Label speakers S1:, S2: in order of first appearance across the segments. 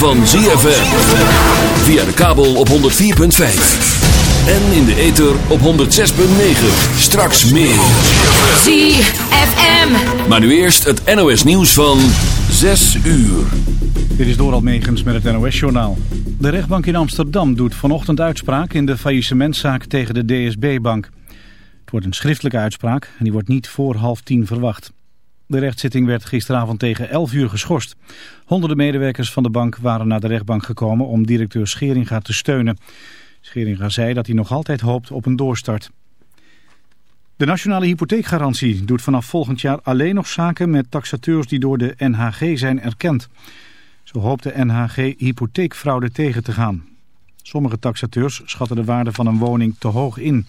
S1: van ZFM. Via de kabel op 104.5. En in de ether op 106.9. Straks meer.
S2: ZFM.
S1: Maar nu eerst het NOS nieuws van 6 uur.
S3: Dit is Doral Megens met het NOS-journaal. De rechtbank in Amsterdam doet vanochtend uitspraak in de faillissementzaak tegen de DSB-bank. Het wordt een schriftelijke uitspraak en die wordt niet voor half tien verwacht. De rechtszitting werd gisteravond tegen 11 uur geschorst. Honderden medewerkers van de bank waren naar de rechtbank gekomen om directeur Scheringa te steunen. Scheringa zei dat hij nog altijd hoopt op een doorstart. De Nationale Hypotheekgarantie doet vanaf volgend jaar alleen nog zaken met taxateurs die door de NHG zijn erkend. Zo hoopt de NHG hypotheekfraude tegen te gaan. Sommige taxateurs schatten de waarde van een woning te hoog in.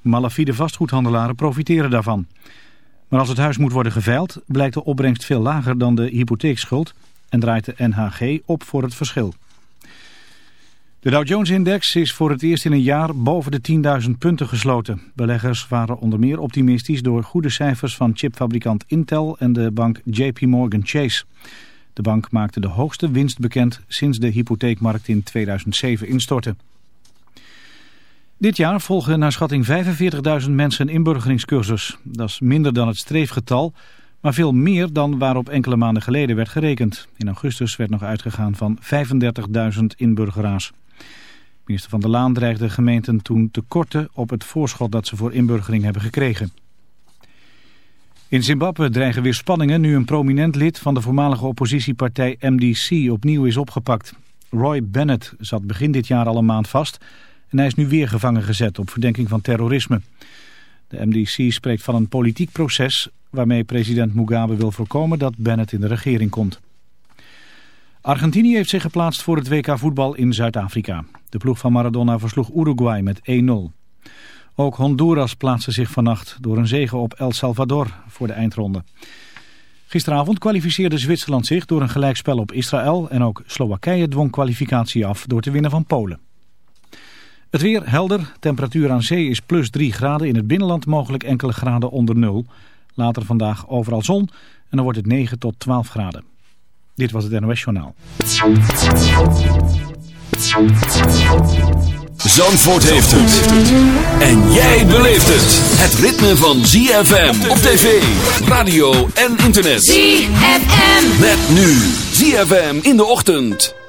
S3: Malafide vastgoedhandelaren profiteren daarvan. Maar als het huis moet worden geveild, blijkt de opbrengst veel lager dan de hypotheekschuld en draait de NHG op voor het verschil. De Dow Jones-index is voor het eerst in een jaar boven de 10.000 punten gesloten. Beleggers waren onder meer optimistisch door goede cijfers van chipfabrikant Intel en de bank JP Morgan Chase. De bank maakte de hoogste winst bekend sinds de hypotheekmarkt in 2007 instortte. Dit jaar volgen naar schatting 45.000 mensen een inburgeringscursus. Dat is minder dan het streefgetal, maar veel meer dan waarop enkele maanden geleden werd gerekend. In augustus werd nog uitgegaan van 35.000 inburgeraars. Minister Van der Laan dreigde gemeenten toen tekorten op het voorschot dat ze voor inburgering hebben gekregen. In Zimbabwe dreigen weer spanningen nu een prominent lid van de voormalige oppositiepartij MDC opnieuw is opgepakt. Roy Bennett zat begin dit jaar al een maand vast En hij is nu weer gevangen gezet op verdenking van terrorisme. De MDC spreekt van een politiek proces waarmee president Mugabe wil voorkomen dat Bennett in de regering komt. Argentinië heeft zich geplaatst voor het WK voetbal in Zuid-Afrika. De ploeg van Maradona versloeg Uruguay met 1-0. Ook Honduras plaatste zich vannacht door een zege op El Salvador voor de eindronde. Gisteravond kwalificeerde Zwitserland zich door een gelijkspel op Israël en ook Slowakije dwong kwalificatie af door te winnen van Polen. Het weer helder, temperatuur aan zee is plus 3 graden, in het binnenland mogelijk enkele graden onder nul. Later vandaag overal zon en dan wordt het 9 tot 12 graden. Dit was het NOS Journaal.
S1: Zandvoort heeft het. En jij beleeft het. Het ritme van ZFM op tv, radio en internet.
S4: ZFM.
S1: Met nu ZFM in de ochtend.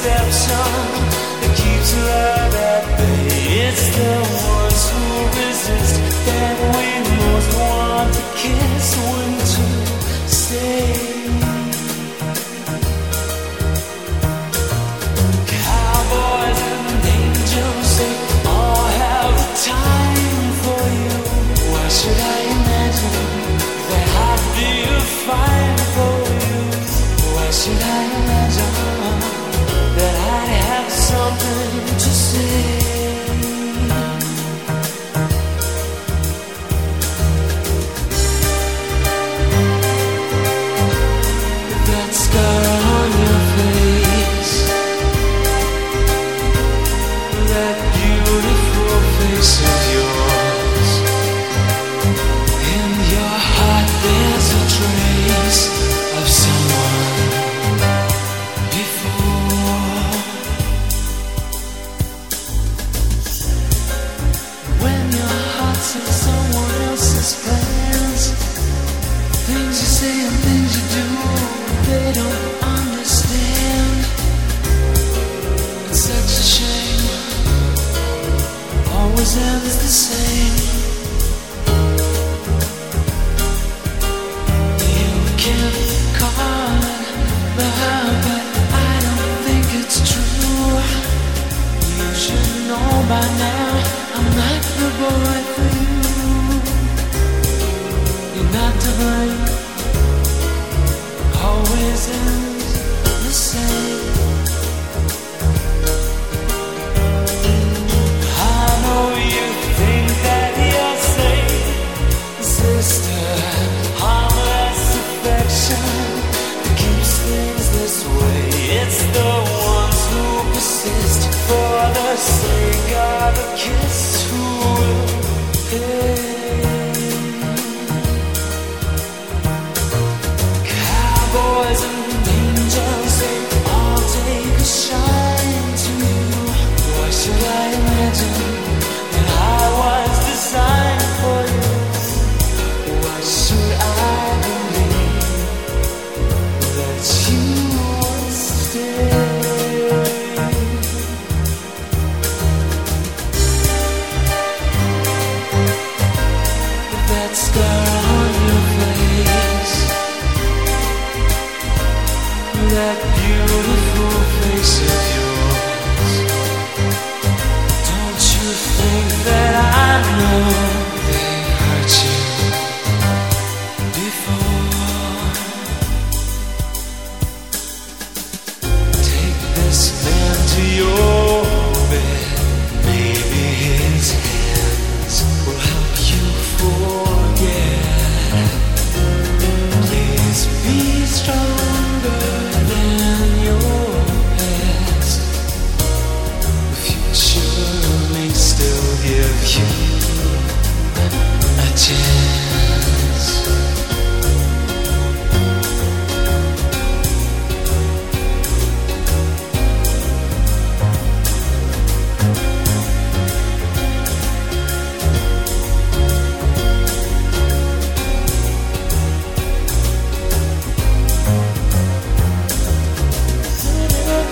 S5: That keeps love at bay. It's the ones who resist that we most want to kiss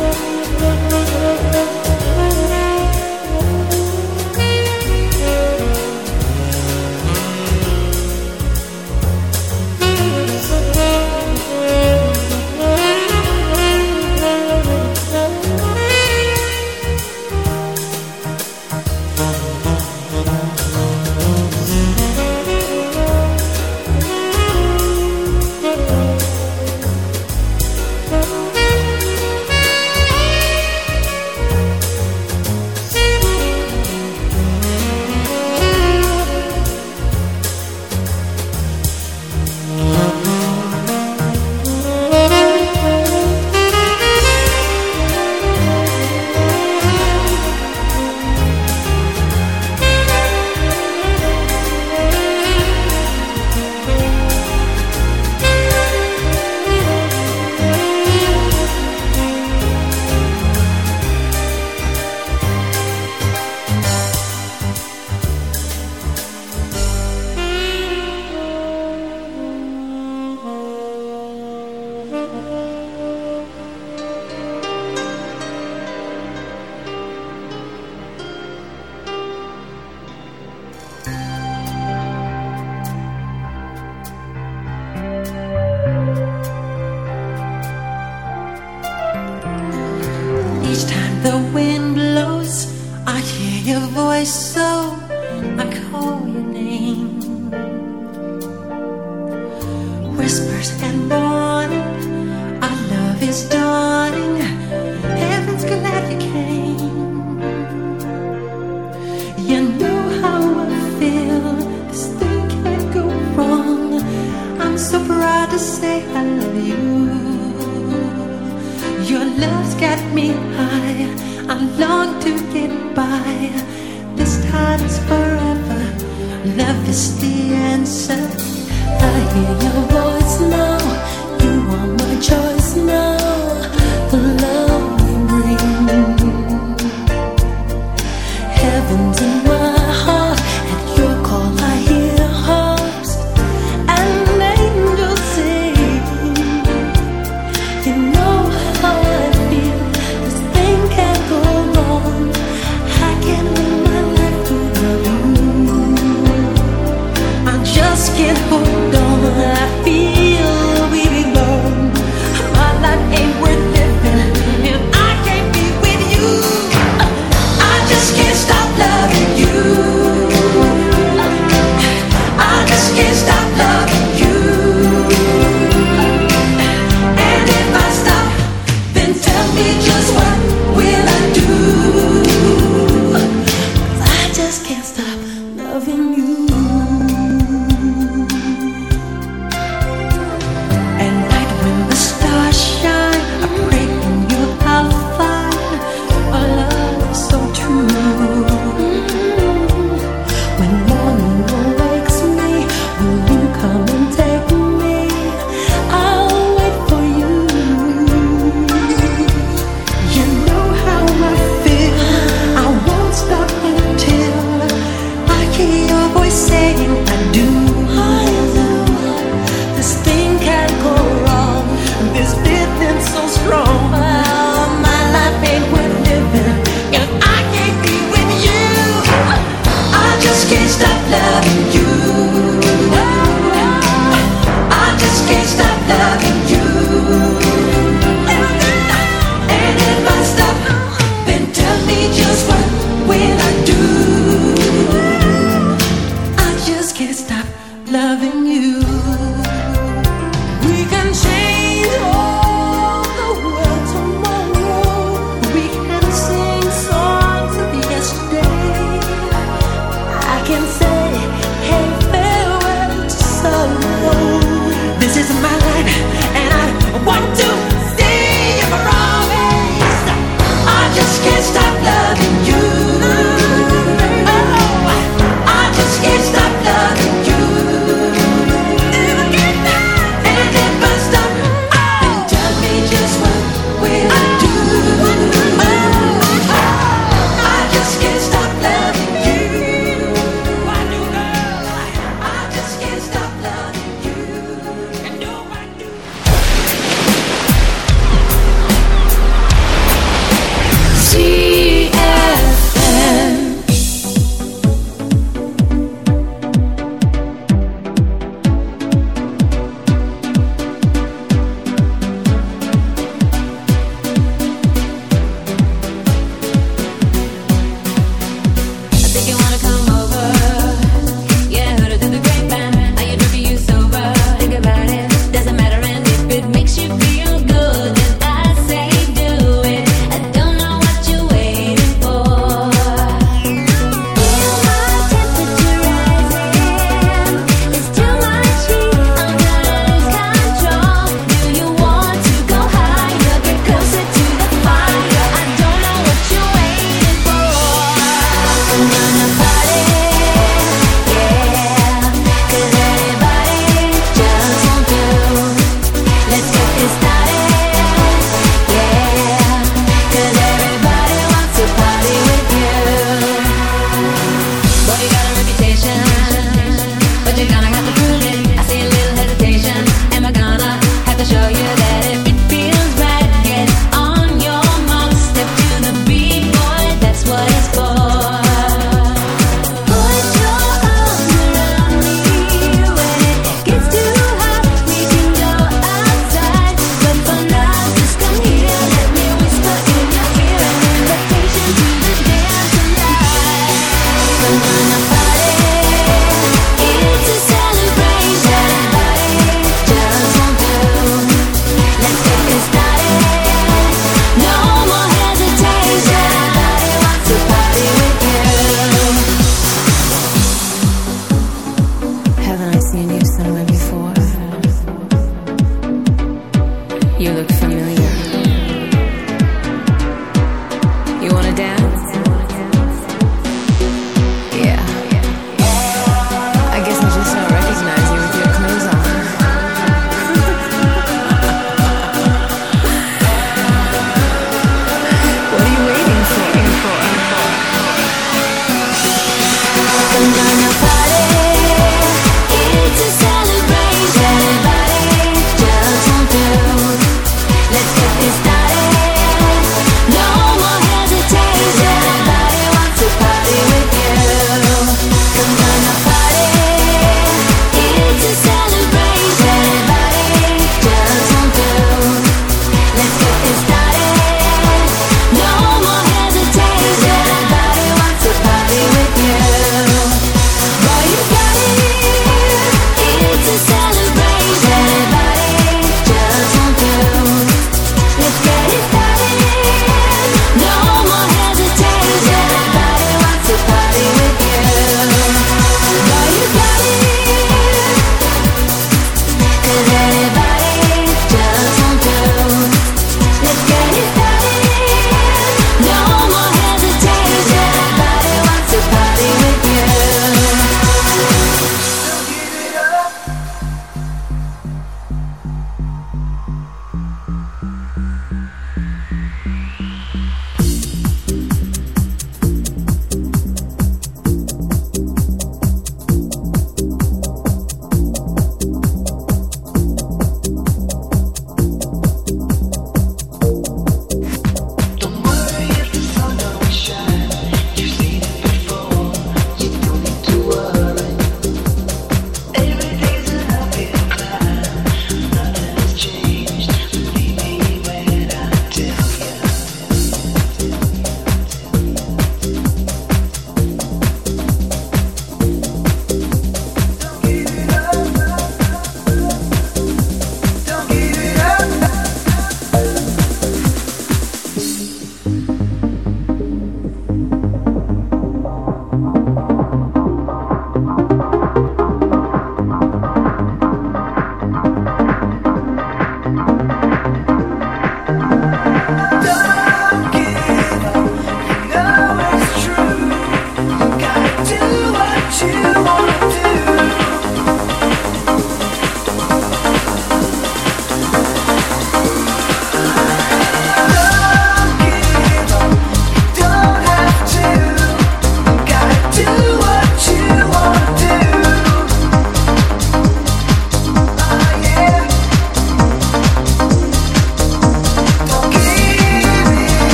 S6: Each is the answer. I hear your voice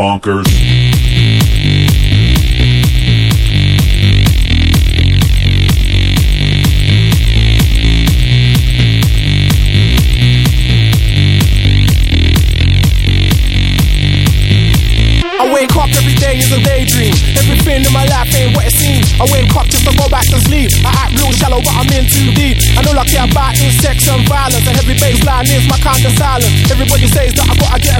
S7: Bonkers.
S8: I wake up every day is a daydream. Everything in my life ain't what it seems. I wake up just to go back to sleep. I act real shallow, but I'm in too deep. And all I care about is sex and violence. A heavy bass line is my kind of silence. Everybody says that I gotta get a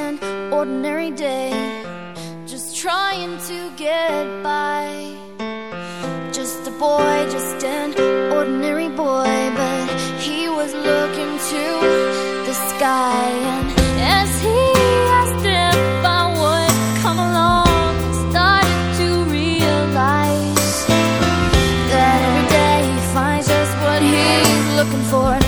S9: an ordinary day, just trying to get by. Just a
S4: boy, just an ordinary boy, but he was looking to the sky, and as he asked if I would come along, started to realize that every day he finds just what he's looking for.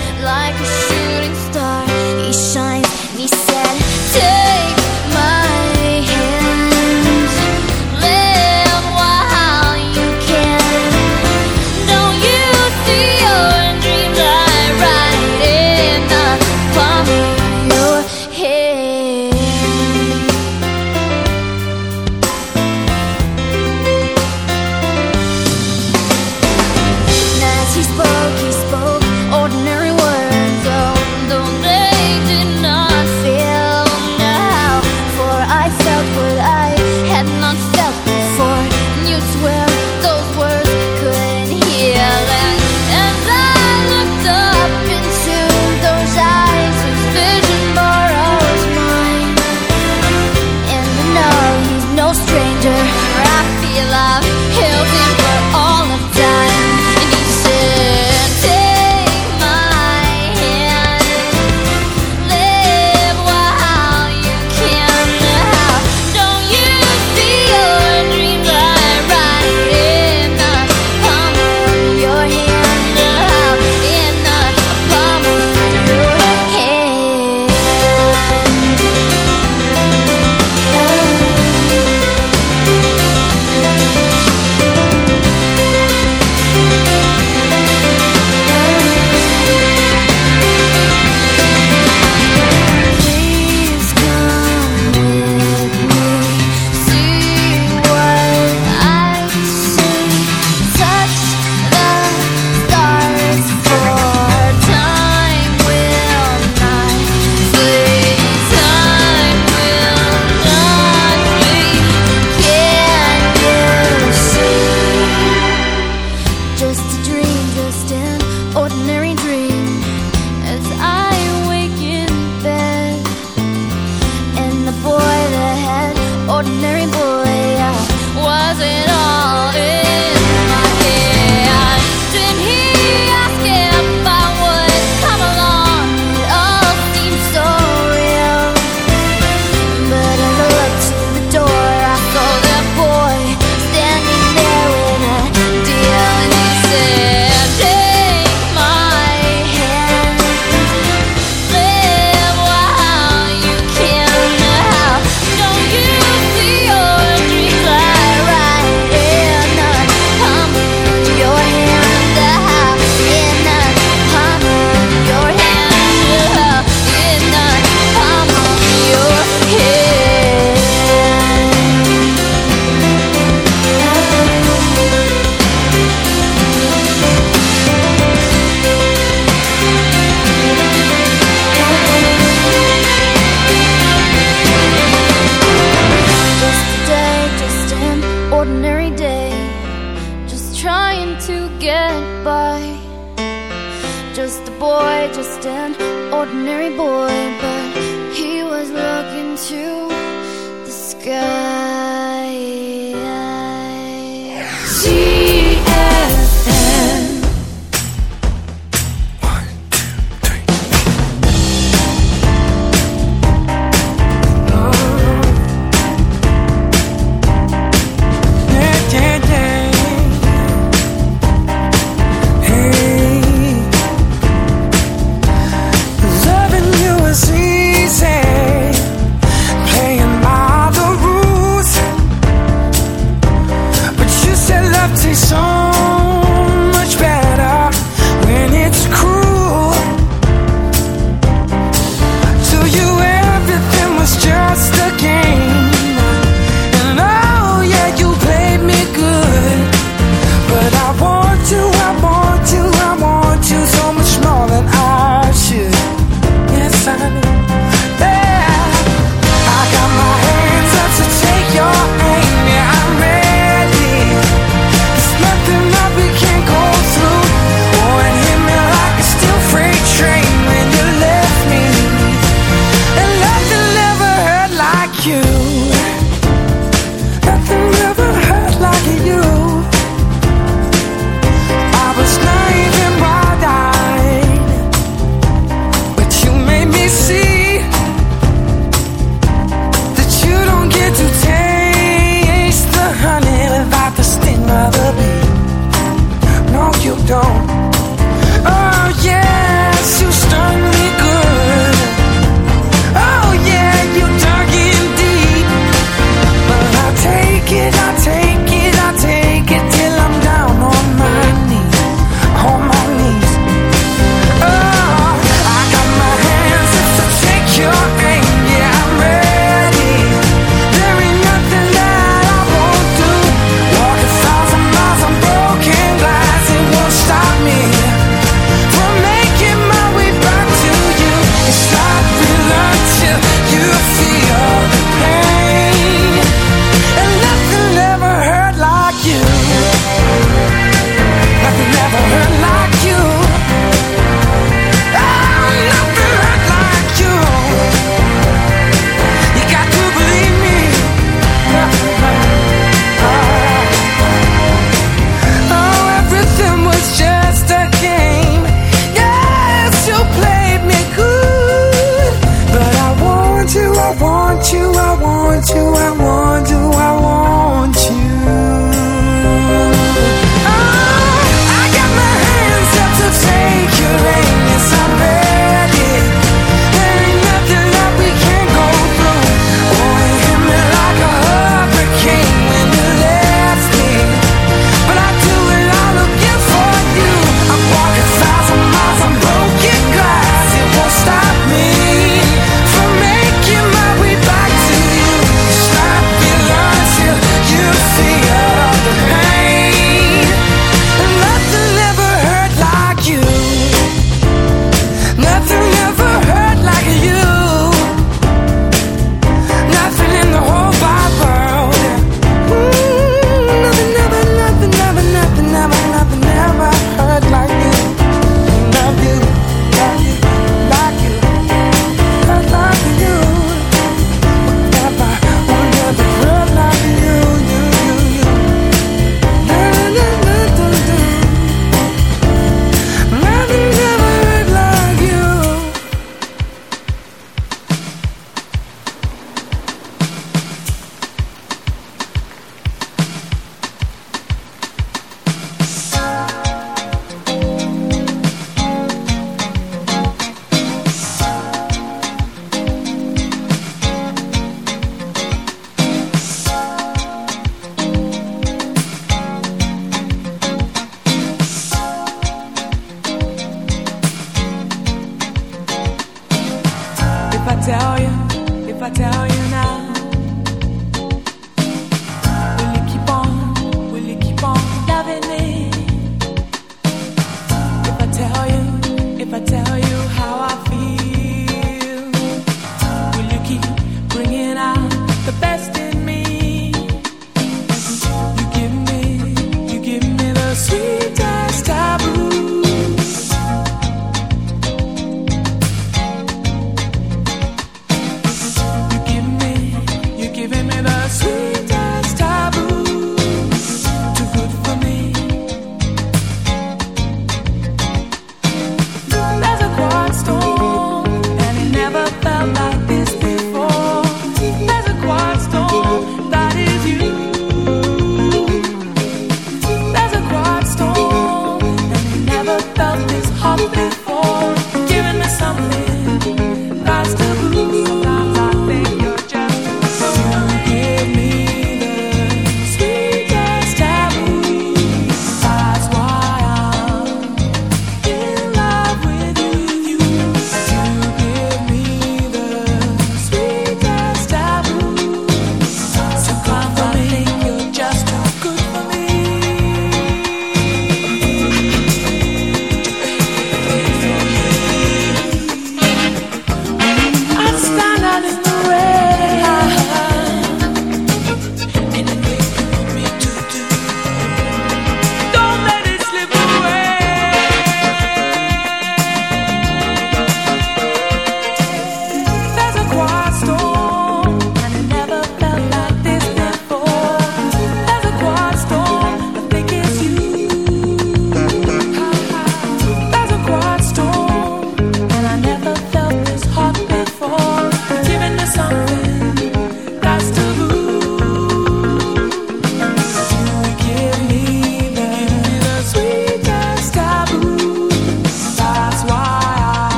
S2: again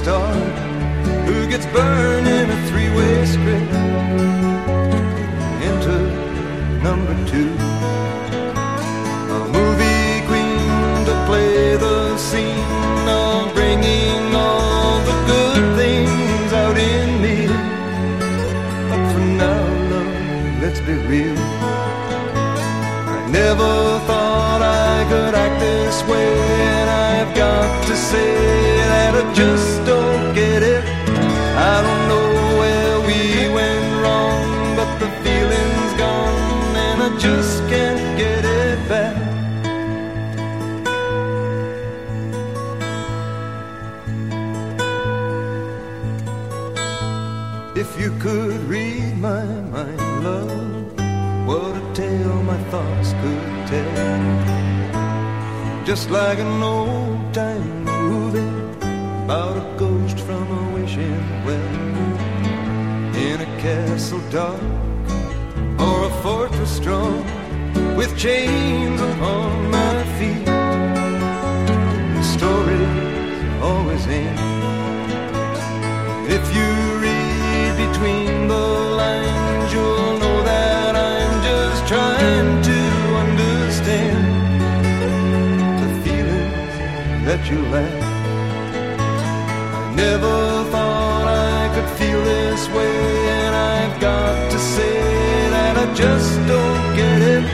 S2: a
S10: movie star who gets burned in a three-way script. Enter number two, a movie queen to play the scene of bringing all the good things out in me. But for now, love, let's be real. I never thought I could act this way, and I've got to say that I just could read my mind, love, what a tale my thoughts could tell. Just like an old time movie about a ghost from a wishing well in a castle dark or a fortress strong with chains upon between the lines, you'll know that I'm just trying to understand the feelings that you lack. I never thought I could feel this way, and I've got to say that I just don't get it.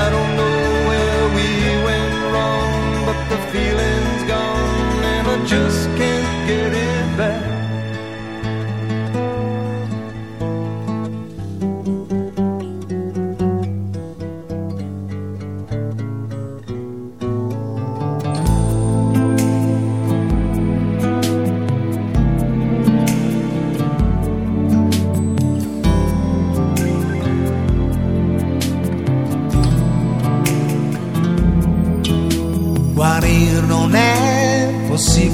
S10: I don't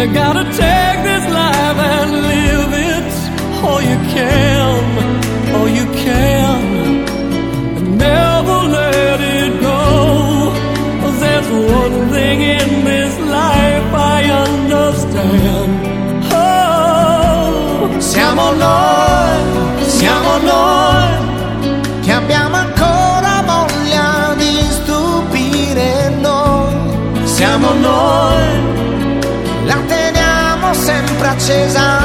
S5: you gotta take this life and live it. All you can, all you can, and never let it go. there's one thing in this life I understand. Oh,
S11: Siamo noi, siamo noi, che abbiamo ancora voglia di stupire noi. Siamo noi, sempre accesa,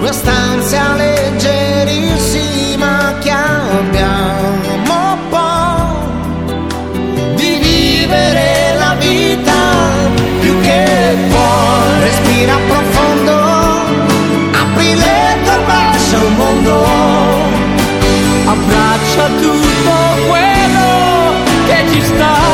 S11: quest'ansia leggerissima che abbiamo poi di vivere la vita più che puoi. Respira profondo, apri le tue braccia al mondo.
S5: abbraccia tutto quello che ci sta.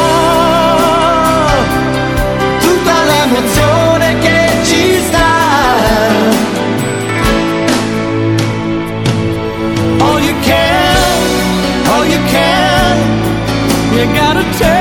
S5: Gotta take